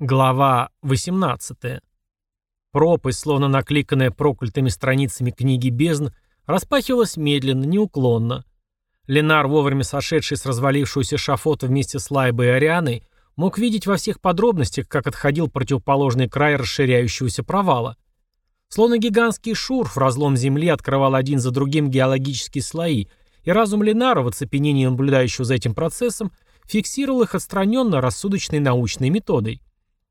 Глава 18. Пропасть, словно накликанная проклятыми страницами книги бездн, распахивалась медленно, неуклонно. Ленар, вовремя сошедший с развалившегося шафота вместе с Лайбой и Арианой, мог видеть во всех подробностях, как отходил противоположный край расширяющегося провала. Словно гигантский шурф, разлом земли открывал один за другим геологические слои, и разум Ленара, в оцепенении наблюдающего за этим процессом, фиксировал их отстраненно рассудочной научной методой.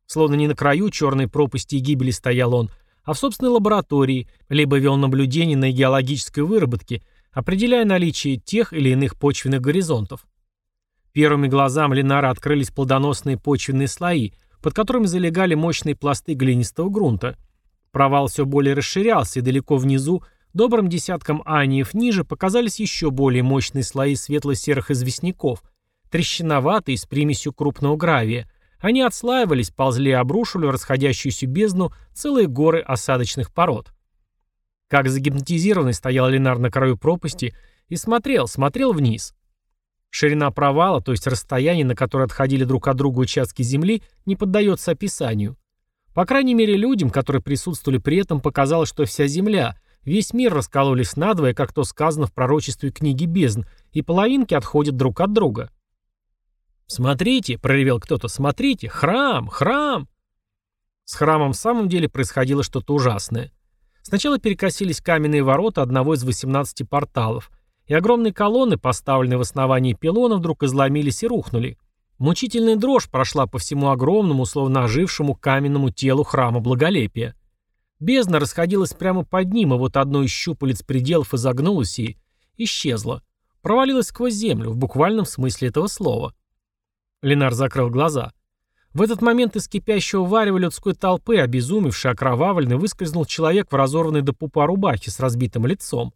Словно не на краю черной пропасти и гибели стоял он, а в собственной лаборатории, либо вел наблюдение на геологической выработке, определяя наличие тех или иных почвенных горизонтов. Первыми глазам Ленара открылись плодоносные почвенные слои, под которыми залегали мощные пласты глинистого грунта. Провал все более расширялся, и далеко внизу, добрым десятком аниев ниже, показались еще более мощные слои светло-серых известняков, трещиноватые с примесью крупного гравия, они отслаивались, ползли и обрушивали в расходящуюся бездну целые горы осадочных пород. Как загипнотизированный стоял Ленар на краю пропасти и смотрел, смотрел вниз. Ширина провала, то есть расстояние, на которое отходили друг от друга участки земли, не поддается описанию. По крайней мере, людям, которые присутствовали при этом, показалось, что вся земля, весь мир раскололись надвое, как то сказано в пророчестве книги бездн, и половинки отходят друг от друга. «Смотрите!» — проревел кто-то. «Смотрите! Храм! Храм!» С храмом в самом деле происходило что-то ужасное. Сначала перекосились каменные ворота одного из 18 порталов, и огромные колонны, поставленные в основании пилона, вдруг изломились и рухнули. Мучительная дрожь прошла по всему огромному, словно ожившему каменному телу храма благолепия. Бездна расходилась прямо под ним, и вот одно из щупалец пределов изогнулось и исчезло. Провалилось сквозь землю, в буквальном смысле этого слова. Ленар закрыл глаза. В этот момент из кипящего варева людской толпы, обезумевший, окровавленный, выскользнул человек в разорванной до пупа рубахе с разбитым лицом.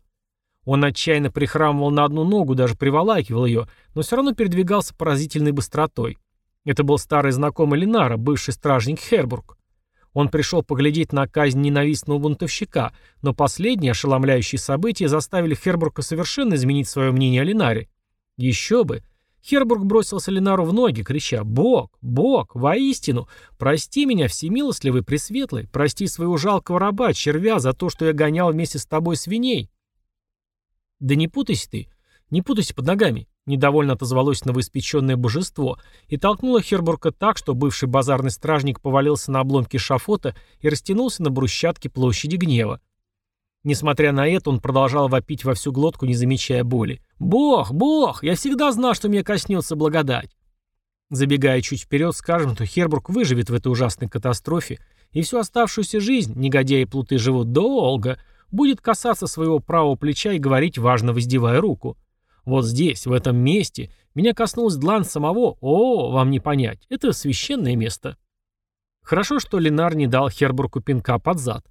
Он отчаянно прихрамывал на одну ногу, даже приволакивал ее, но все равно передвигался поразительной быстротой. Это был старый знакомый Ленара, бывший стражник Хербург. Он пришел поглядеть на казнь ненавистного бунтовщика, но последние ошеломляющие события заставили Хербурга совершенно изменить свое мнение о Ленаре. Еще бы! Хербург бросился Ленару в ноги, крича «Бог! Бог! Воистину! Прости меня, всемилостливый, пресветлый! Прости своего жалкого раба, червя, за то, что я гонял вместе с тобой свиней!» «Да не путайся ты! Не путайся под ногами!» Недовольно отозвалось новоиспеченное божество и толкнуло Хербурга так, что бывший базарный стражник повалился на обломки шафота и растянулся на брусчатке площади гнева. Несмотря на это, он продолжал вопить во всю глотку, не замечая боли. «Бог, Бог! Я всегда знал, что меня коснется благодать!» Забегая чуть вперед, скажем, то Хербург выживет в этой ужасной катастрофе, и всю оставшуюся жизнь, негодяи и плуты живут долго, будет касаться своего правого плеча и говорить, важно воздевая руку. Вот здесь, в этом месте, меня коснулась длань самого, о, вам не понять, это священное место. Хорошо, что Ленар не дал Хербургу пинка под зад.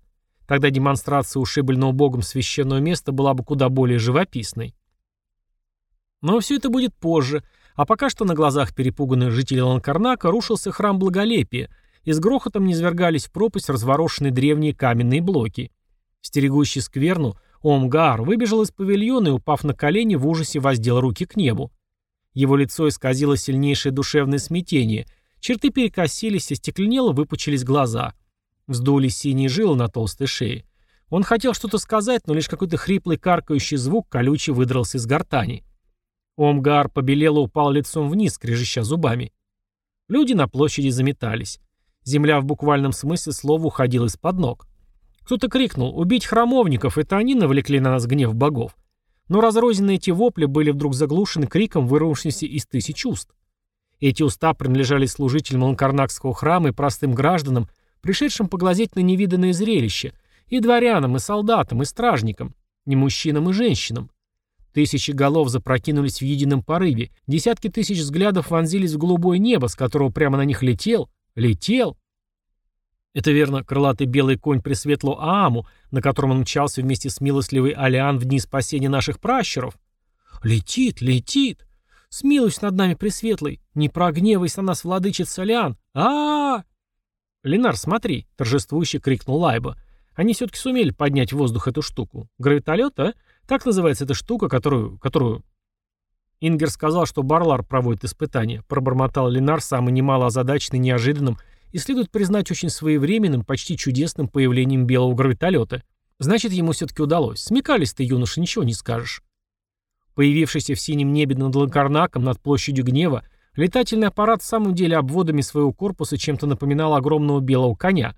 Тогда демонстрация ушибленного богом священного места была бы куда более живописной. Но все это будет позже, а пока что на глазах перепуганных жителей Ланкарнака рушился храм Благолепия, и с грохотом низвергались в пропасть разворошенные древние каменные блоки. Стерегущий скверну, Омгар выбежал из павильона и, упав на колени, в ужасе воздел руки к небу. Его лицо исказило сильнейшее душевное смятение, черты перекосились, остекленело, выпучились глаза — Вздулись синие жилы на толстой шее. Он хотел что-то сказать, но лишь какой-то хриплый каркающий звук колючий выдрался из гортани. Омгар побелел и упал лицом вниз, скрежеща зубами. Люди на площади заметались. Земля в буквальном смысле слова уходила из-под ног. Кто-то крикнул «Убить храмовников!» Это они навлекли на нас гнев богов. Но разрозненные эти вопли были вдруг заглушены криком, вырвавшимся из тысяч уст. Эти уста принадлежали служителям Ланкарнакского храма и простым гражданам, пришедшим поглазеть на невиданное зрелище, и дворянам, и солдатам, и стражникам, и мужчинам, и женщинам. Тысячи голов запрокинулись в едином порыве, десятки тысяч взглядов вонзились в голубое небо, с которого прямо на них летел, летел. Это верно, крылатый белый конь Пресветлу Ааму, на котором он мчался вместе с милостливой Алиан в дни спасения наших пращуров. Летит, летит. Смилуйся над нами, Пресветлый, не прогневайся на нас, владычица Алиан. а а, -а! «Ленар, смотри!» — торжествующе крикнул Лайба. «Они все-таки сумели поднять в воздух эту штуку. Гравитолет, а? Так называется эта штука, которую... которую...» Ингер сказал, что Барлар проводит испытания. Пробормотал Ленар, самый немало озадаченный неожиданным и следует признать очень своевременным, почти чудесным появлением белого гравитолета. Значит, ему все-таки удалось. Смекались ты, юноша, ничего не скажешь. Появившийся в синем небе над Лакарнаком, над площадью гнева, летательный аппарат в самом деле обводами своего корпуса чем-то напоминал огромного белого коня.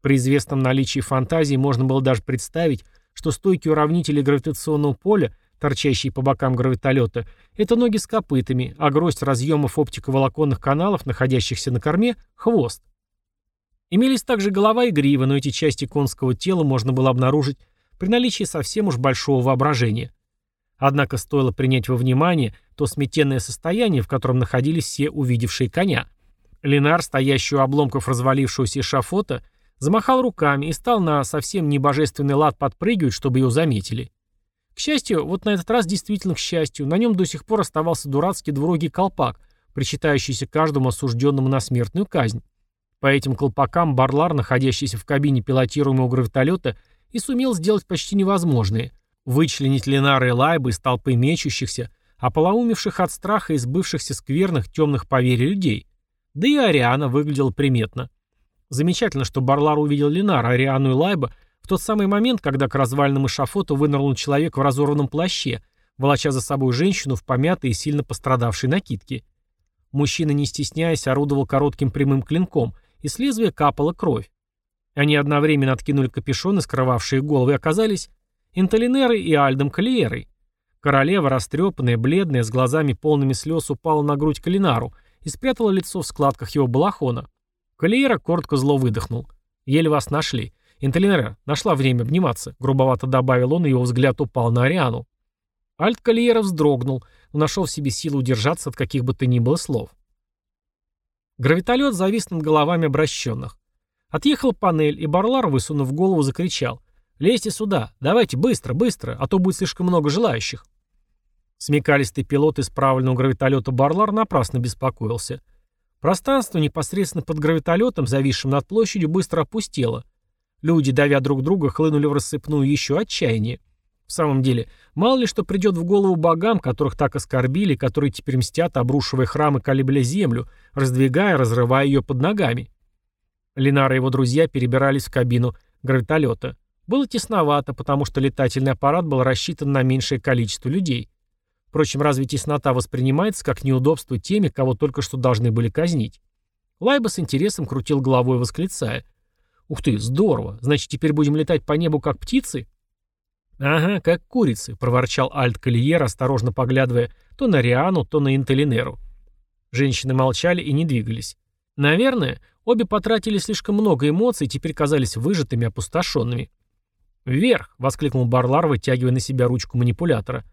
При известном наличии фантазии можно было даже представить, что стойкие уравнители гравитационного поля, торчащие по бокам гравитолета, это ноги с копытами, а гроздь разъемов оптиковолоконных каналов, находящихся на корме, хвост. Имелись также голова и грива, но эти части конского тела можно было обнаружить при наличии совсем уж большого воображения. Однако стоило принять во внимание то сметенное состояние, в котором находились все увидевшие коня. Ленар, стоящий у обломков развалившегося эшафота, замахал руками и стал на совсем небожественный лад подпрыгивать, чтобы его заметили. К счастью, вот на этот раз действительно к счастью, на нем до сих пор оставался дурацкий двурогий колпак, причитающийся каждому осужденному на смертную казнь. По этим колпакам Барлар, находящийся в кабине пилотируемого гравитолета, и сумел сделать почти невозможное – Вычленить Ленара и Лайба из толпы мечущихся, ополоумевших от страха и сбывшихся скверных темных поверий людей. Да и Ариана выглядела приметно. Замечательно, что Барлар увидел Ленара, Ариану и Лайба в тот самый момент, когда к развальному эшафоту вынырнул человек в разорванном плаще, волоча за собой женщину в помятой и сильно пострадавшей накидке. Мужчина, не стесняясь, орудовал коротким прямым клинком, и с лезвия капала кровь. Они одновременно откинули капюшоны, скрывавшие головы, и оказались Инталинерой и Альдом Калиерой. Королева, растрепанная, бледная, с глазами полными слез, упала на грудь Калинару и спрятала лицо в складках его балахона. Калиера коротко зло выдохнул. «Еле вас нашли. Инталинера нашла время обниматься», — грубовато добавил он, и его взгляд упал на Ариану. Альт Калиера вздрогнул, но нашел в себе силу удержаться от каких бы то ни было слов. Гравитолет завис над головами обращенных. Отъехал панель, и Барлар, высунув голову, закричал. Лезьте сюда. Давайте быстро, быстро, а то будет слишком много желающих. Смекалистый пилот исправленного гравитолета Барлар напрасно беспокоился. Пространство непосредственно под гравитолетом, зависшим над площадью, быстро опустело. Люди, давя друг друга, хлынули в рассыпную еще отчаяние. В самом деле, мало ли что придет в голову богам, которых так оскорбили, которые теперь мстят, обрушивая храмы колебля землю, раздвигая, разрывая ее под ногами. Ленар и его друзья перебирались в кабину гравитолета. Было тесновато, потому что летательный аппарат был рассчитан на меньшее количество людей. Впрочем, разве теснота воспринимается как неудобство теми, кого только что должны были казнить? Лайба с интересом крутил головой, восклицая. «Ух ты, здорово! Значит, теперь будем летать по небу, как птицы?» «Ага, как курицы», — проворчал Альт Калиер, осторожно поглядывая то на Риану, то на Интелинеру. Женщины молчали и не двигались. Наверное, обе потратили слишком много эмоций и теперь казались выжатыми, опустошенными. «Вверх!» — воскликнул Барлар, вытягивая на себя ручку манипулятора.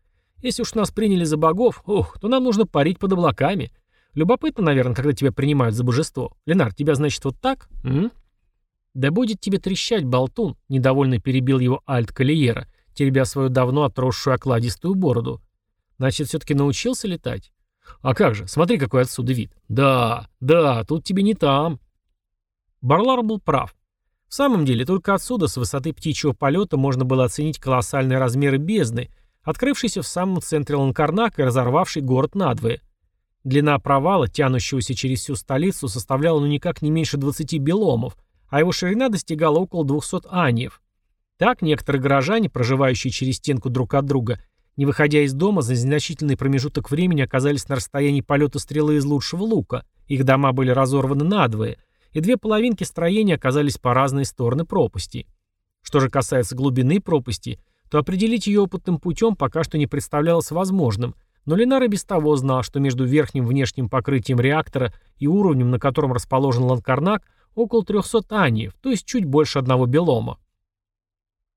«Если уж нас приняли за богов, ох, то нам нужно парить под облаками. Любопытно, наверное, когда тебя принимают за божество. Ленар, тебя, значит, вот так? М? Да будет тебе трещать, болтун!» — недовольно перебил его Альт Калиера, теребя свою давно отросшую окладистую бороду. «Значит, все-таки научился летать?» «А как же, смотри, какой отсюда вид!» «Да, да, тут тебе не там!» Барлар был прав. В самом деле, только отсюда, с высоты птичьего полета, можно было оценить колоссальные размеры бездны, открывшейся в самом центре Ланкарнака и разорвавшей город надвое. Длина провала, тянущегося через всю столицу, составляла ну никак не меньше 20 беломов, а его ширина достигала около 200 аниев. Так некоторые горожане, проживающие через стенку друг от друга, не выходя из дома, за незначительный промежуток времени оказались на расстоянии полета стрелы из лучшего лука, их дома были разорваны надвое – и две половинки строения оказались по разные стороны пропасти. Что же касается глубины пропасти, то определить ее опытным путем пока что не представлялось возможным, но Ленар и без того знал, что между верхним внешним покрытием реактора и уровнем, на котором расположен Ланкарнак, около 300 аниев, то есть чуть больше одного белома.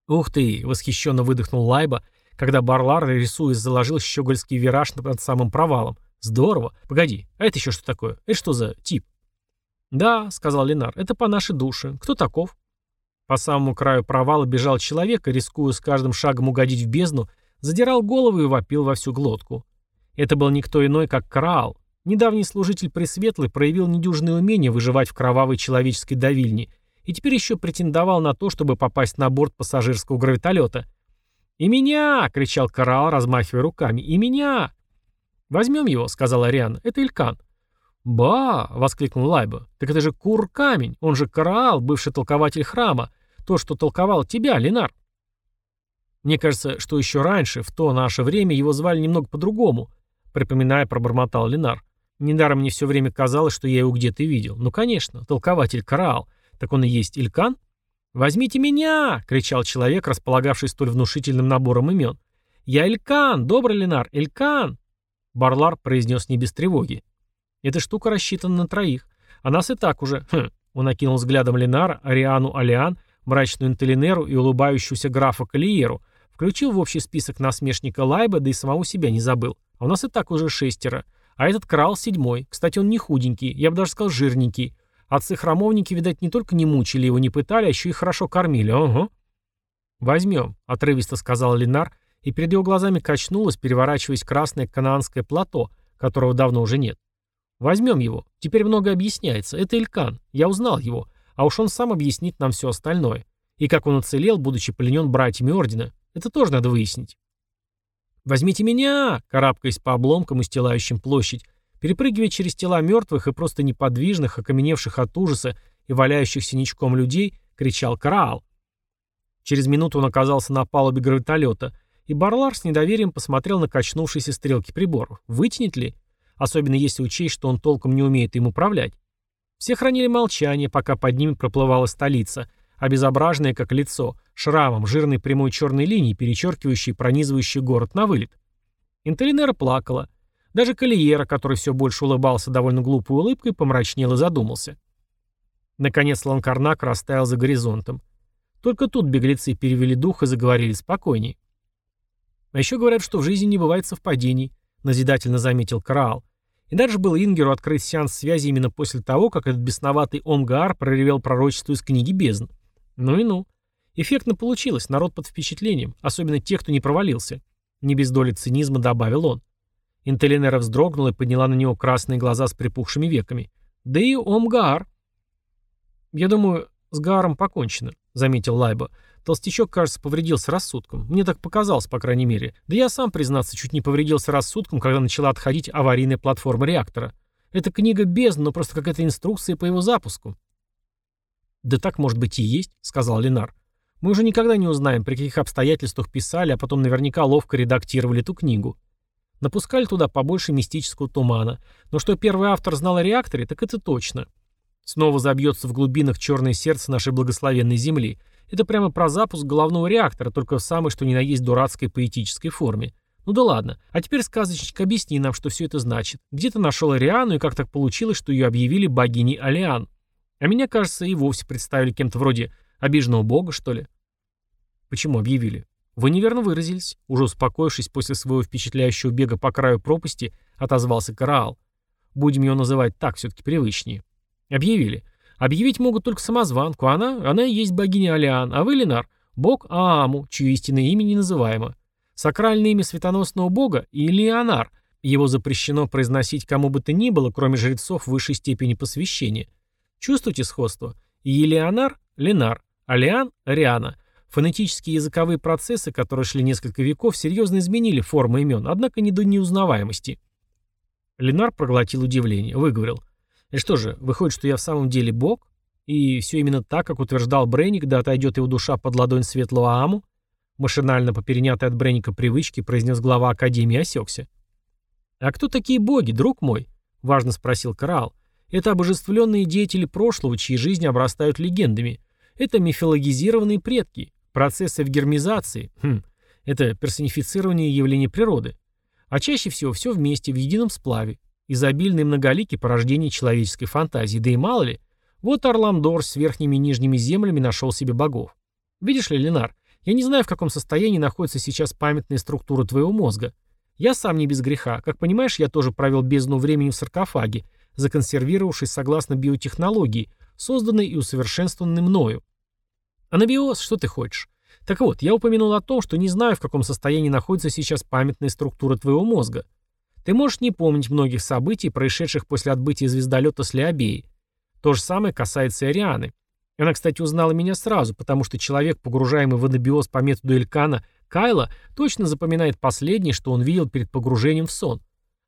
«Ух ты!» — восхищенно выдохнул Лайба, когда Барлар, рисуясь, заложил щегольский вираж над самым провалом. «Здорово! Погоди, а это еще что такое? Это что за тип?» «Да», — сказал Ленар, — «это по нашей душе. Кто таков?» По самому краю провала бежал человек и, рискуя с каждым шагом угодить в бездну, задирал голову и вопил во всю глотку. Это был никто иной, как Краал. Недавний служитель Пресветлый проявил недюжное умение выживать в кровавой человеческой давильне и теперь еще претендовал на то, чтобы попасть на борт пассажирского гравитолета. «И меня!» — кричал Краал, размахивая руками. «И меня!» «Возьмем его», — сказал Ариан. «Это Илькан». «Ба!» — воскликнул Лайба. «Так это же Кур-камень, он же Караал, бывший толкователь храма. То, что толковал тебя, Ленар». Мне кажется, что еще раньше, в то наше время, его звали немного по-другому, припоминая, пробормотал Ленар. Недаром мне все время казалось, что я его где-то видел. Ну, конечно, толкователь Караал. Так он и есть Илькан? «Возьмите меня!» — кричал человек, располагавший столь внушительным набором имен. «Я Илькан! Добрый Ленар! Илькан!» Барлар произнес не без тревоги. Эта штука рассчитана на троих. А нас и так уже... Хм. Он окинул взглядом Ленара, Ариану Алиан, мрачную Интелинеру и улыбающуюся графа Калиеру, включил в общий список насмешника Лайба, да и самого себя не забыл. А у нас и так уже шестеро. А этот крал седьмой. Кстати, он не худенький, я бы даже сказал жирненький. Отцы-храмовники, видать, не только не мучили его, не пытали, а еще и хорошо кормили. Ого. «Возьмем», — отрывисто сказал Ленар, и перед его глазами качнулось, переворачиваясь красное канаанское плато, которого давно уже нет. Возьмем его. Теперь многое объясняется. Это Илькан. Я узнал его. А уж он сам объяснит нам все остальное. И как он уцелел, будучи пленен братьями Ордена. Это тоже надо выяснить. «Возьмите меня!» — карабкаясь по обломкам, устилающим площадь, перепрыгивая через тела мертвых и просто неподвижных, окаменевших от ужаса и валяющихся ничком людей, кричал Караал. Через минуту он оказался на палубе гравитолета, и Барлар с недоверием посмотрел на качнувшиеся стрелки приборов. Вытянет ли? Особенно если учесть, что он толком не умеет им управлять. Все хранили молчание, пока под ними проплывала столица, обезображенная как лицо, шрамом, жирной прямой черной линией, перечеркивающей и пронизывающей город на вылет. Интелинера плакала. Даже Калиера, который все больше улыбался довольно глупой улыбкой, помрачнел и задумался. Наконец Ланкарнак растаял за горизонтом. Только тут беглецы перевели дух и заговорили спокойнее. А еще говорят, что в жизни не бывает совпадений назидательно заметил Краал. И даже был Ингеру открыть сеанс связи именно после того, как этот бесноватый Омгаар проревел пророчество из книги бездн. Ну и ну. Эффектно получилось, народ под впечатлением, особенно те, кто не провалился. Не без доли цинизма добавил он. Интелинера вздрогнула и подняла на него красные глаза с припухшими веками. Да и Омгаар. Я думаю, с Гааром покончено, заметил Лайба. Толстячок, кажется, повредился рассудком. Мне так показалось, по крайней мере. Да я сам, признаться, чуть не повредился рассудком, когда начала отходить аварийная платформа реактора. Это книга бездна, но просто какая-то инструкция по его запуску. «Да так, может быть, и есть», — сказал Ленар. «Мы уже никогда не узнаем, при каких обстоятельствах писали, а потом наверняка ловко редактировали эту книгу. Напускали туда побольше мистического тумана. Но что первый автор знал о реакторе, так это точно. Снова забьется в глубинах черное сердце нашей благословенной земли — это прямо про запуск головного реактора, только в самой что ни на есть дурацкой поэтической форме. Ну да ладно. А теперь, сказочник, объясни нам, что все это значит. Где ты нашел Ариану и как так получилось, что ее объявили богиней Алиан? А меня, кажется, и вовсе представили кем-то вроде обиженного бога, что ли. Почему объявили? Вы неверно выразились. Уже успокоившись после своего впечатляющего бега по краю пропасти, отозвался Караал. Будем ее называть так, все-таки привычнее. Объявили. Объявить могут только самозванку. Она, она и есть богиня Алиан, а вы, Ленар, бог Ааму, чье истинное имя не называемо. Сакральное имя светоносного бога – Илионар. Его запрещено произносить кому бы то ни было, кроме жрецов высшей степени посвящения. Чувствуете сходство? Илионар – Ленар, Алиан – Риана. Фонетические языковые процессы, которые шли несколько веков, серьезно изменили формы имен, однако не до неузнаваемости. Ленар проглотил удивление, выговорил – и что же, выходит, что я в самом деле бог? И все именно так, как утверждал Бренник, да отойдет его душа под ладонь светлого Аму? Машинально поперенятой от Бренника привычки произнес глава Академии осекся. «А кто такие боги, друг мой?» — важно спросил Карал. «Это обожествленные деятели прошлого, чьи жизни обрастают легендами. Это мифологизированные предки, процессы эвгермизации. Хм, это персонифицирование явлений природы. А чаще всего все вместе, в едином сплаве. Изобильный и многоликий порождение человеческой фантазии, да и мало ли. Вот Орламдор с верхними и нижними землями нашел себе богов. Видишь ли, Ленар, я не знаю, в каком состоянии находится сейчас памятная структура твоего мозга. Я сам не без греха. Как понимаешь, я тоже провел бездну времени в саркофаге, законсервировавшись согласно биотехнологии, созданной и усовершенствованной мною. Анабиоз, что ты хочешь? Так вот, я упомянул о том, что не знаю, в каком состоянии находится сейчас памятная структура твоего мозга. Ты можешь не помнить многих событий, происшедших после отбытия звездолета с Леобеей. То же самое касается Арианы. Она, кстати, узнала меня сразу, потому что человек, погружаемый в анабиоз по методу Элькана, Кайла, точно запоминает последнее, что он видел перед погружением в сон.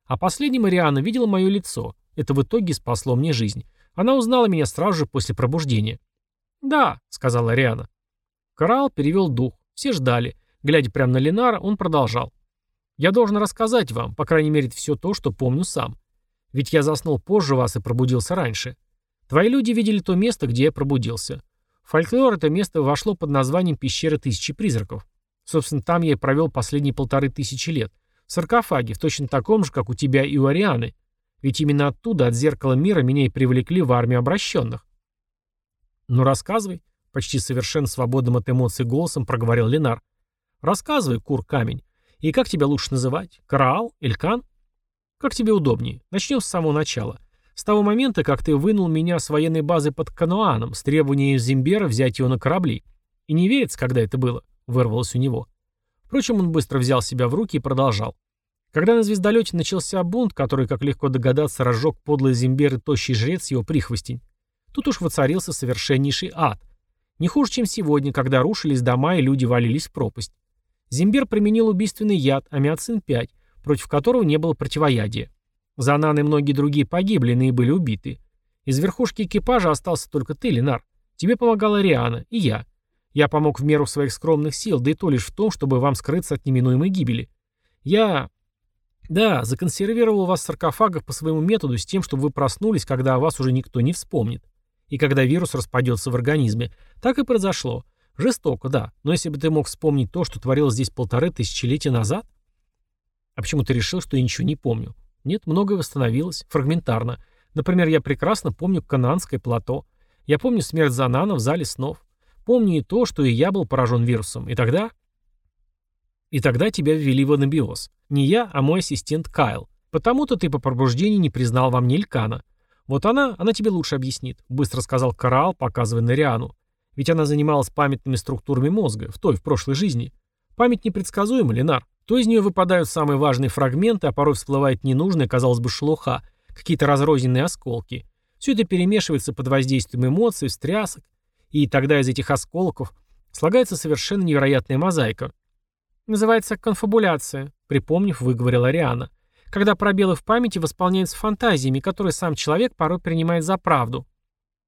А последним Ариана видела мое лицо. Это в итоге спасло мне жизнь. Она узнала меня сразу же после пробуждения. «Да», — сказала Ариана. Карал перевел дух. Все ждали. Глядя прямо на Ленара, он продолжал. «Я должен рассказать вам, по крайней мере, все то, что помню сам. Ведь я заснул позже вас и пробудился раньше. Твои люди видели то место, где я пробудился. В фольклор это место вошло под названием «Пещера тысячи призраков». Собственно, там я и провел последние полторы тысячи лет. В саркофаге, в точно таком же, как у тебя и у Арианы. Ведь именно оттуда, от зеркала мира, меня и привлекли в армию обращенных. «Ну, рассказывай», — почти совершенно свободным от эмоций голосом проговорил Ленар. «Рассказывай, кур-камень. И как тебя лучше называть? Караал? Элькан?» «Как тебе удобнее. Начнем с самого начала. С того момента, как ты вынул меня с военной базы под Кануаном с требованием Зимбера взять его на корабли. И не верится, когда это было», — вырвалось у него. Впрочем, он быстро взял себя в руки и продолжал. Когда на звездолете начался бунт, который, как легко догадаться, разжег подлый Зимбер и тощий жрец его прихвостень, тут уж воцарился совершеннейший ад. Не хуже, чем сегодня, когда рушились дома и люди валились в пропасть. Зимбер применил убийственный яд, амиоцин-5, против которого не было противоядия. Занан и многие другие погибли, иные были убиты. Из верхушки экипажа остался только ты, Ленар. Тебе помогала Риана и я. Я помог в меру своих скромных сил, да и то лишь в том, чтобы вам скрыться от неминуемой гибели. Я... Да, законсервировал вас в саркофагах по своему методу с тем, чтобы вы проснулись, когда о вас уже никто не вспомнит. И когда вирус распадется в организме. Так и произошло. Жестоко, да. Но если бы ты мог вспомнить то, что творилось здесь полторы тысячелетия назад... А почему ты решил, что я ничего не помню? Нет, многое восстановилось, фрагментарно. Например, я прекрасно помню Кананское плато. Я помню смерть Занана в зале снов. Помню и то, что и я был поражен вирусом. И тогда... И тогда тебя ввели в анабиоз. Не я, а мой ассистент Кайл. Потому-то ты по пробуждении не признал во мне Илькана. Вот она, она тебе лучше объяснит, быстро сказал Караал, показывая на Риану. Ведь она занималась памятными структурами мозга, в той, в прошлой жизни. Память непредсказуема, Ленар. То из нее выпадают самые важные фрагменты, а порой всплывает ненужная, казалось бы, шелуха, какие-то разрозненные осколки. Все это перемешивается под воздействием эмоций, встрясок, и тогда из этих осколков слагается совершенно невероятная мозаика. Называется конфабуляция, припомнив, выговорила Ариана. Когда пробелы в памяти восполняются фантазиями, которые сам человек порой принимает за правду.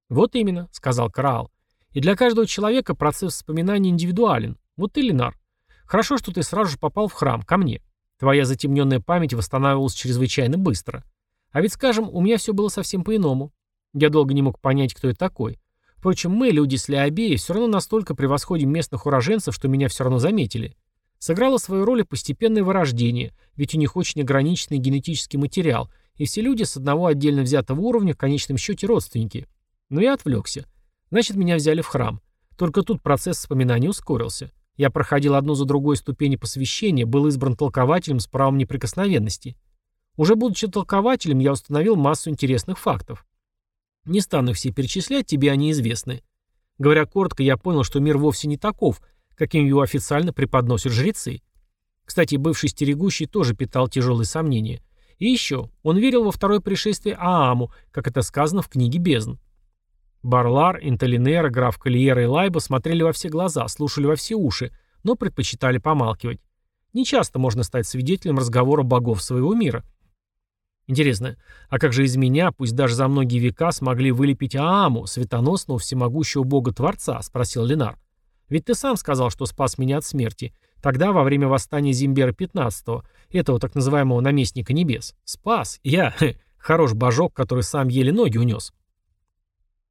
Вот именно, сказал Караал. И для каждого человека процесс вспоминания индивидуален. Вот ты, Ленар. Хорошо, что ты сразу же попал в храм, ко мне. Твоя затемненная память восстанавливалась чрезвычайно быстро. А ведь, скажем, у меня все было совсем по-иному. Я долго не мог понять, кто я такой. Впрочем, мы, люди с Леобеи, все равно настолько превосходим местных уроженцев, что меня все равно заметили. Сыграло свою роль и постепенное вырождение, ведь у них очень ограниченный генетический материал, и все люди с одного отдельно взятого уровня в конечном счете родственники. Но я отвлекся. Значит, меня взяли в храм. Только тут процесс вспоминания ускорился. Я проходил одну за другой ступени посвящения, был избран толкователем с правом неприкосновенности. Уже будучи толкователем, я установил массу интересных фактов. Не стану все перечислять, тебе они известны. Говоря коротко, я понял, что мир вовсе не таков, каким его официально преподносят жрецы. Кстати, бывший стерегущий тоже питал тяжелые сомнения. И еще, он верил во второе пришествие Ааму, как это сказано в книге «Бездн». Барлар, Интелинера, граф Кальера и Лайба смотрели во все глаза, слушали во все уши, но предпочитали помалкивать. Нечасто можно стать свидетелем разговора богов своего мира. Интересно, а как же из меня, пусть даже за многие века, смогли вылепить Ааму, светоносного всемогущего бога-творца, спросил Ленар. Ведь ты сам сказал, что спас меня от смерти. Тогда, во время восстания Зимбера XV, этого так называемого наместника небес. Спас. Я, хе, хорош божок, который сам еле ноги унес.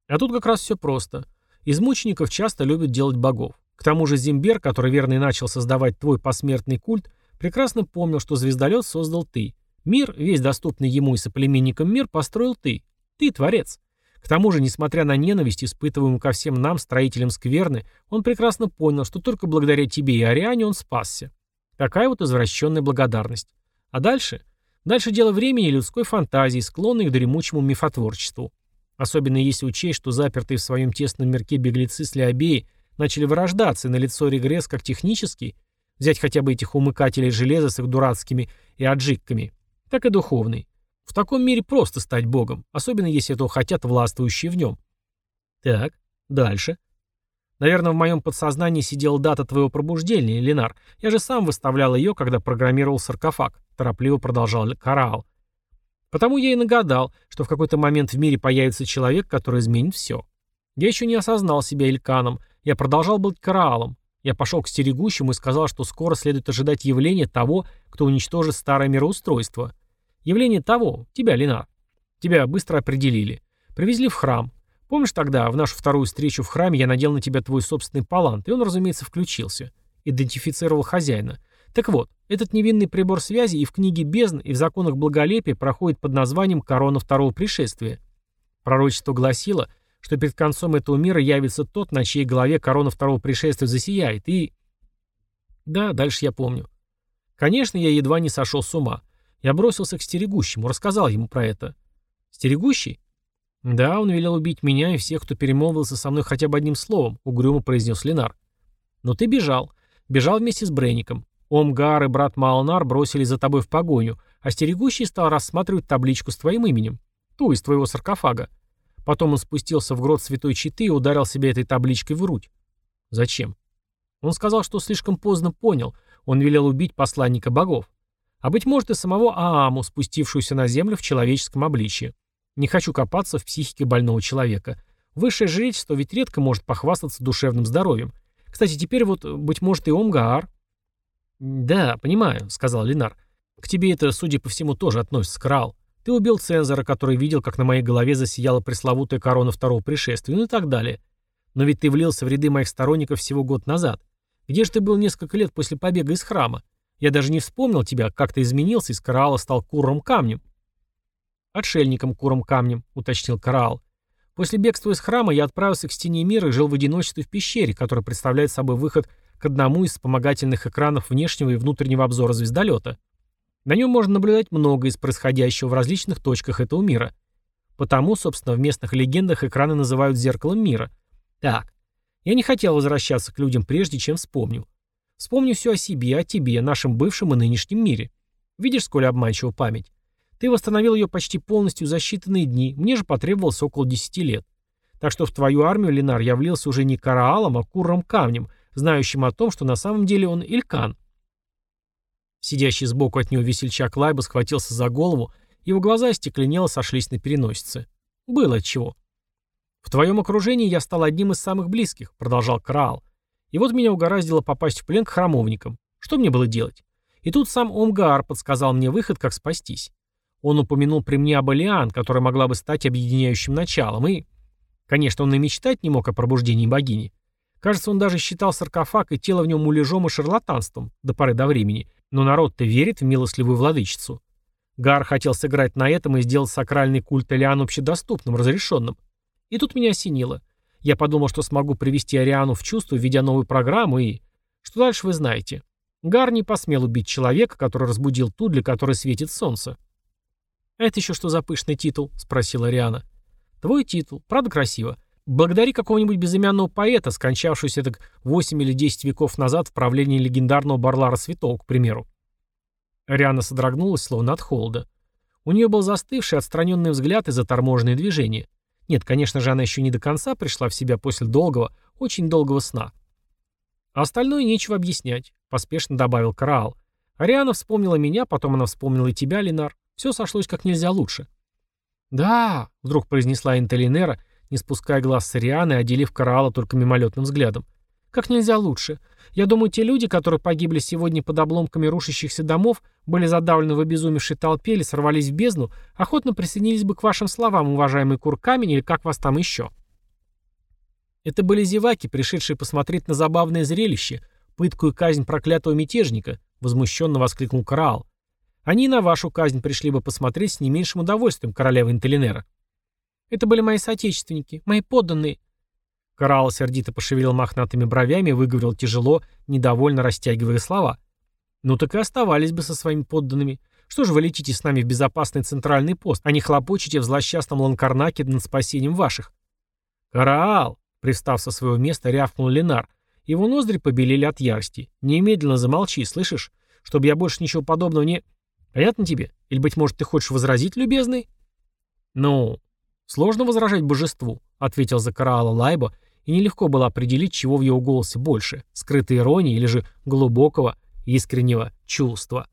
А тут как раз все просто. Из мучеников часто любят делать богов. К тому же Зимбер, который верно и начал создавать твой посмертный культ, прекрасно помнил, что звездолет создал ты. Мир, весь доступный ему и соплеменникам мир, построил ты. Ты творец. К тому же, несмотря на ненависть, испытываемую ко всем нам, строителям скверны, он прекрасно понял, что только благодаря тебе и Ариане он спасся. Такая вот извращенная благодарность. А дальше? Дальше дело времени и людской фантазии, склонной к дремучему мифотворчеству. Особенно если учесть, что запертые в своем тесном мирке беглецы с Леобеи начали вырождаться, и на лицо регресс как технический, взять хотя бы этих умыкателей железа с их дурацкими и аджикками, так и духовный. В таком мире просто стать богом, особенно если этого хотят властвующие в нем. Так, дальше. Наверное, в моем подсознании сидела дата твоего пробуждения, Ленар. Я же сам выставлял ее, когда программировал саркофаг, торопливо продолжал Караал. Потому я и нагадал, что в какой-то момент в мире появится человек, который изменит все. Я еще не осознал себя Ильканом, я продолжал быть караалом. Я пошел к стерегущему и сказал, что скоро следует ожидать явления того, кто уничтожит старое мироустройство. Явление того, тебя, Ленар. Тебя быстро определили. Привезли в храм. Помнишь тогда, в нашу вторую встречу в храме я надел на тебя твой собственный палант, и он, разумеется, включился. Идентифицировал хозяина. Так вот, этот невинный прибор связи и в книге бездн, и в законах благолепия проходит под названием «Корона второго пришествия». Пророчество гласило, что перед концом этого мира явится тот, на чьей голове корона второго пришествия засияет, и... Да, дальше я помню. Конечно, я едва не сошел с ума. Я бросился к стерегущему, рассказал ему про это. Стерегущий? Да, он велел убить меня и всех, кто перемолвился со мной хотя бы одним словом, угрюмо произнес Ленар. Но ты бежал. Бежал вместе с Бренником. Омгар и брат Малнар бросили за тобой в погоню, а стерегущий стал рассматривать табличку с твоим именем. Ту из твоего саркофага. Потом он спустился в грот Святой Читы и ударил себя этой табличкой в грудь. Зачем? Он сказал, что слишком поздно понял. Он велел убить посланника богов. А быть может и самого Ааму, спустившуюся на землю в человеческом обличье. Не хочу копаться в психике больного человека. Высшее жречество ведь редко может похвастаться душевным здоровьем. Кстати, теперь вот, быть может, и Омгаар. «Да, понимаю», — сказал Ленар. «К тебе это, судя по всему, тоже относится, Крал. Ты убил цензора, который видел, как на моей голове засияла пресловутая корона второго пришествия, ну и так далее. Но ведь ты влился в ряды моих сторонников всего год назад. Где же ты был несколько лет после побега из храма? Я даже не вспомнил тебя, как ты изменился, из Караала стал куром камнем. Отшельником куром камнем, уточнил Караал. После бегства из храма я отправился к стене мира и жил в одиночестве в пещере, которая представляет собой выход к одному из вспомогательных экранов внешнего и внутреннего обзора звездолета. На нем можно наблюдать многое из происходящего в различных точках этого мира. Потому, собственно, в местных легендах экраны называют зеркалом мира. Так, я не хотел возвращаться к людям прежде, чем вспомню. Вспомни все о себе, о тебе, нашем бывшем и нынешнем мире. Видишь, сколь обманчива память? Ты восстановил ее почти полностью за считанные дни, мне же потребовалось около десяти лет. Так что в твою армию, Ленар, я влился уже не Караалом, а Курром Камнем, знающим о том, что на самом деле он Илькан. Сидящий сбоку от него весельчак Лайба схватился за голову, его глаза остекленело сошлись на переносице. Было отчего. «В твоем окружении я стал одним из самых близких», — продолжал Краал. И вот меня угораздило попасть в плен к храмовникам. Что мне было делать? И тут сам Омгаар подсказал мне выход, как спастись. Он упомянул при мне об Алиан, которая могла бы стать объединяющим началом, и... Конечно, он и мечтать не мог о пробуждении богини. Кажется, он даже считал саркофаг и тело в нем муляжом и шарлатанством до поры до времени, но народ-то верит в милостливую владычицу. Гар хотел сыграть на этом и сделать сакральный культ Алиан общедоступным, разрешенным. И тут меня осенило. Я подумал, что смогу привести Ариану в чувство, введя новую программу, и... Что дальше вы знаете. Гар не посмел убить человека, который разбудил ту, для которой светит солнце. «А это еще что за пышный титул?» — спросила Ариана. «Твой титул. Правда красиво? Благодари какого-нибудь безымянного поэта, скончавшегося так 8 или 10 веков назад в правлении легендарного Барлара Святого, к примеру». Ариана содрогнулась, словно от холода. У нее был застывший, отстраненный взгляд и заторможенные движения. Нет, конечно же, она еще не до конца пришла в себя после долгого, очень долгого сна. А остальное нечего объяснять, поспешно добавил Караал. Ариана вспомнила меня, потом она вспомнила и тебя, Ленар. Все сошлось как нельзя лучше. «Да», — вдруг произнесла Интелинера, не спуская глаз с Арианы, отделив Караала только мимолетным взглядом. «Как нельзя лучше. Я думаю, те люди, которые погибли сегодня под обломками рушащихся домов, были задавлены в обезумевшей толпе или сорвались в бездну, охотно присоединились бы к вашим словам, уважаемый Куркамень, или как вас там еще. Это были зеваки, пришедшие посмотреть на забавное зрелище, пытку и казнь проклятого мятежника, возмущенно воскликнул Караал. Они на вашу казнь пришли бы посмотреть с не меньшим удовольствием, королева Интелинера. Это были мои соотечественники, мои подданные, Караал сердито пошевелил мохнатыми бровями и выговорил тяжело, недовольно растягивая слова. «Ну так и оставались бы со своими подданными. Что же вы летите с нами в безопасный центральный пост, а не хлопочете в злосчастном Ланкарнаке над спасением ваших?» «Караал!» — привстав со своего места, рявкнул Ленар. Его ноздри побелели от ярости. «Немедленно замолчи, слышишь? Чтобы я больше ничего подобного не...» «Понятно тебе? Или, быть может, ты хочешь возразить, любезный?» «Ну, сложно возражать божеству», — ответил за Караала Лайба и нелегко было определить, чего в его голосе больше – скрытой иронии или же глубокого, искреннего чувства.